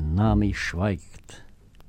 Nami schweigt.